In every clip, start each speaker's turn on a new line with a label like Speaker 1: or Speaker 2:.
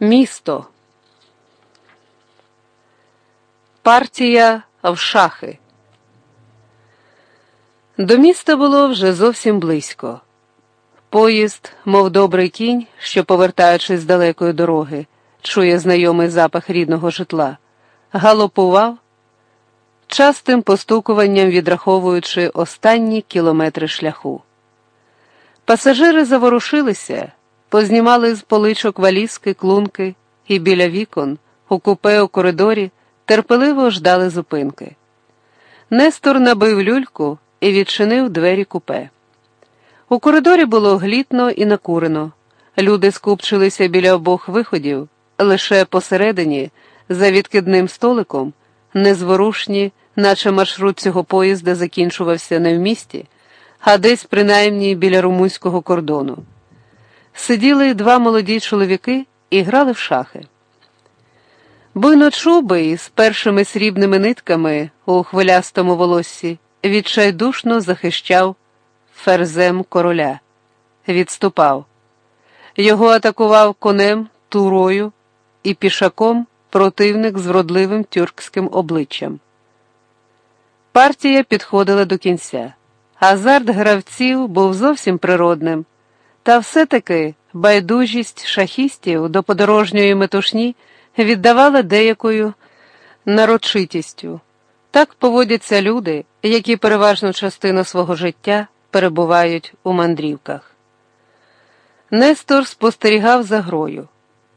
Speaker 1: Місто. Партія в шахи. До міста було вже зовсім близько. Поїзд, мов добрий кінь, що, повертаючись з далекої дороги, чує знайомий запах рідного житла, галопував, частим постукуванням відраховуючи останні кілометри шляху. Пасажири заворушилися познімали з поличок валізки, клунки і біля вікон, у купе у коридорі, терпеливо ждали зупинки. Нестор набив люльку і відчинив двері купе. У коридорі було глітно і накурено. Люди скупчилися біля обох виходів, лише посередині, за відкидним столиком, незворушні, наче маршрут цього поїзда закінчувався не в місті, а десь принаймні біля румунського кордону сиділи два молоді чоловіки і грали в шахи. Буйночубий з першими срібними нитками у хвилястому волоссі відчайдушно захищав ферзем короля, відступав. Його атакував конем, турою і пішаком противник з вродливим тюркським обличчям. Партія підходила до кінця. Азарт гравців був зовсім природним. Та все-таки байдужість шахістів до подорожньої метушні віддавала деякою нарочитістю. Так поводяться люди, які переважну частину свого життя перебувають у мандрівках. Нестор спостерігав за грою.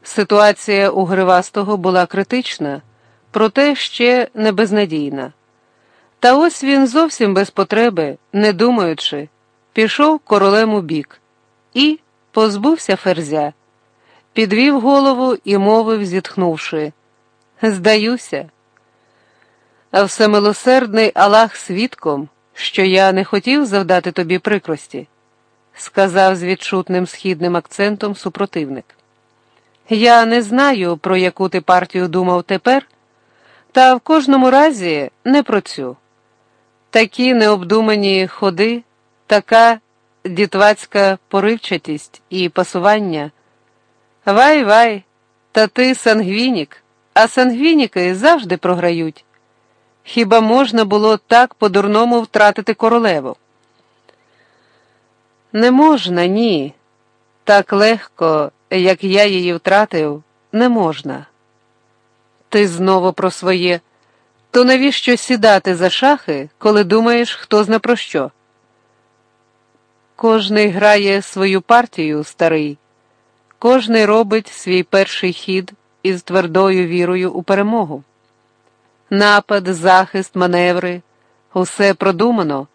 Speaker 1: Ситуація у Гривастого була критична, проте ще не безнадійна. Та ось він зовсім без потреби, не думаючи, пішов королем у бік і позбувся ферзя, підвів голову і мовив, зітхнувши Здаюся. А всемилосердний Аллах свідком, що я не хотів завдати тобі прикрості, сказав з відчутним східним акцентом супротивник. Я не знаю, про яку ти партію думав тепер, та в кожному разі не про цю. Такі необдумані ходи, така дітвацька поривчатість і пасування. Вай вай, та ти сангвінік, а сангвініки завжди програють. Хіба можна було так по-дурному втратити королеву? Не можна, ні. Так легко, як я її втратив, не можна. Ти знову про своє. То навіщо сідати за шахи, коли думаєш, хто зна про що? Кожний грає свою партію, старий, кожний робить свій перший хід із твердою вірою у перемогу. Напад, захист, маневри усе продумано,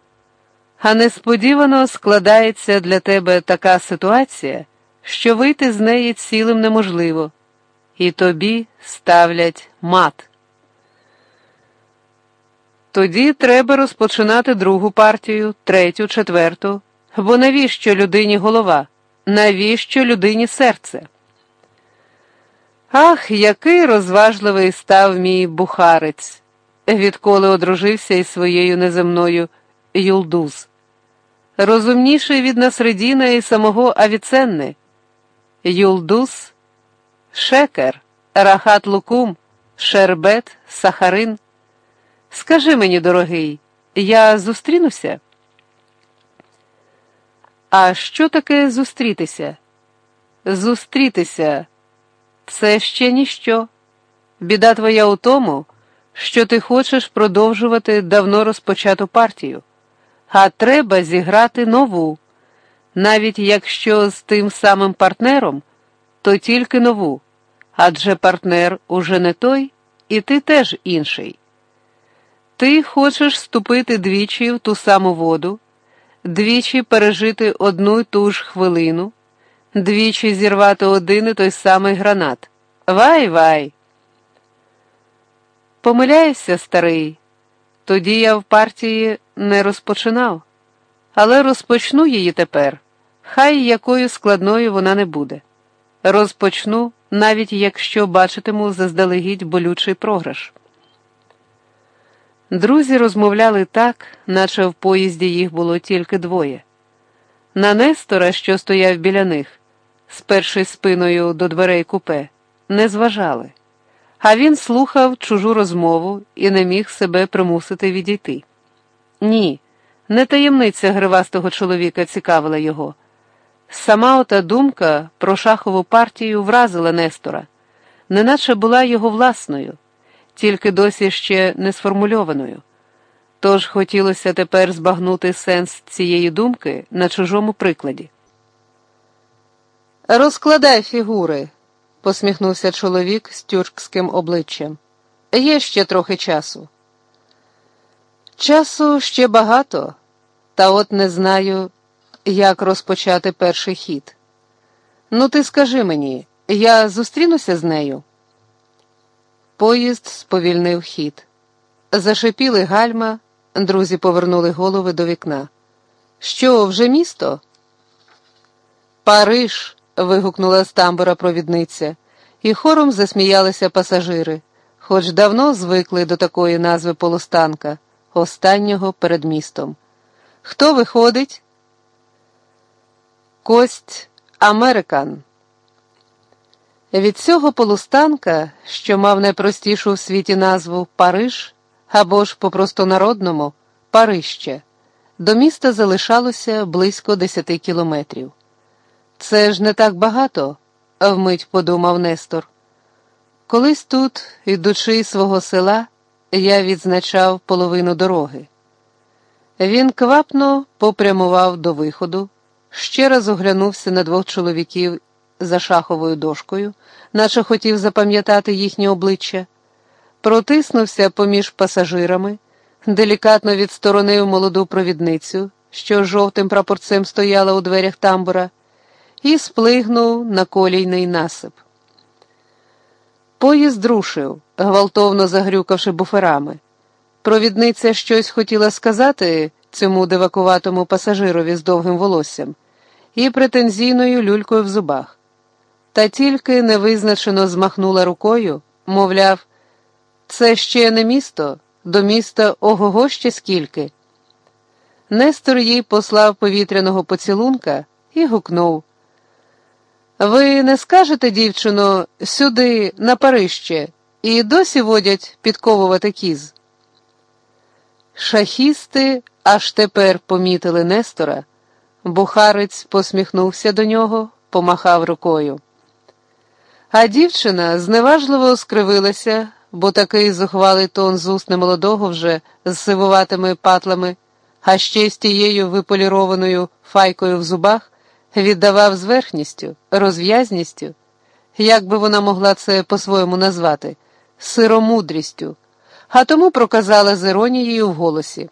Speaker 1: а несподівано складається для тебе така ситуація, що вийти з неї цілим неможливо, і тобі ставлять мат. Тоді треба розпочинати другу партію, третю, четверту. Бо навіщо людині голова? Навіщо людині серце? Ах, який розважливий став мій бухарець, відколи одружився із своєю неземною Юлдуз. Розумніший від Насредіна і самого Авіценни. Юлдуз, Шекер, Рахат Лукум, Шербет, Сахарин. Скажи мені, дорогий, я зустрінуся? А що таке зустрітися? Зустрітися це ще ніщо. Біда твоя у тому, що ти хочеш продовжувати давно розпочату партію, а треба зіграти нову, навіть якщо з тим самим партнером, то тільки нову, адже партнер уже не той, і ти теж інший. Ти хочеш ступити двічі в ту саму воду двічі пережити одну й ту ж хвилину, двічі зірвати один і той самий гранат. Вай вай. Помиляюся, старий. Тоді я в партії не розпочинав, але розпочну її тепер, хай якою складною вона не буде. Розпочну, навіть якщо бачитиму заздалегідь болючий програш. Друзі розмовляли так, наче в поїзді їх було тільки двоє. На Нестора, що стояв біля них, сперши спиною до дверей купе, не зважали, а він слухав чужу розмову і не міг себе примусити відійти. Ні, не таємниця гривастого чоловіка цікавила його. Сама ота думка про шахову партію вразила Нестора, неначе була його власною, тільки досі ще не сформульованою. Тож хотілося тепер збагнути сенс цієї думки на чужому прикладі. Розкладай фігури, посміхнувся чоловік з тюркським обличчям. Є ще трохи часу. Часу ще багато, та от не знаю, як розпочати перший хід. Ну, ти скажи мені, я зустрінуся з нею. Поїзд сповільнив хід. Зашипіли гальма, друзі повернули голови до вікна. Що, вже місто? Париж. вигукнула з тамбура провідниця, і хором засміялися пасажири, хоч давно звикли до такої назви полустанка, останнього перед містом. Хто виходить? Кость Американ. Від цього полустанка, що мав найпростішу в світі назву Париж або ж по простонародному Парище, до міста залишалося близько десяти кілометрів. Це ж не так багато, вмить подумав Нестор. Колись тут, ідучи свого села, я відзначав половину дороги. Він квапно попрямував до виходу, ще раз оглянувся на двох чоловіків за шаховою дошкою, наче хотів запам'ятати їхнє обличчя, протиснувся поміж пасажирами, делікатно відсторонив молоду провідницю, що жовтим прапорцем стояла у дверях тамбура, і сплигнув на колійний насип. Поїзд рушив, гвалтовно загрюкавши буферами. Провідниця щось хотіла сказати цьому дивакуватому пасажирові з довгим волоссям і претензійною люлькою в зубах. Та тільки невизначено змахнула рукою, мовляв, це ще не місто, до міста ого ще скільки. Нестор їй послав повітряного поцілунка і гукнув. Ви не скажете, дівчино, сюди, на Парище, і досі водять підковувати кіз? Шахісти аж тепер помітили Нестора. Бухарець посміхнувся до нього, помахав рукою. А дівчина зневажливо скривилася, бо такий зухвалий тон з уст немолодого вже з сивуватими патлами, а ще з тією виполірованою файкою в зубах віддавав зверхністю, розв'язністю, як би вона могла це по-своєму назвати, сиромудрістю, а тому проказала з іронією в голосі.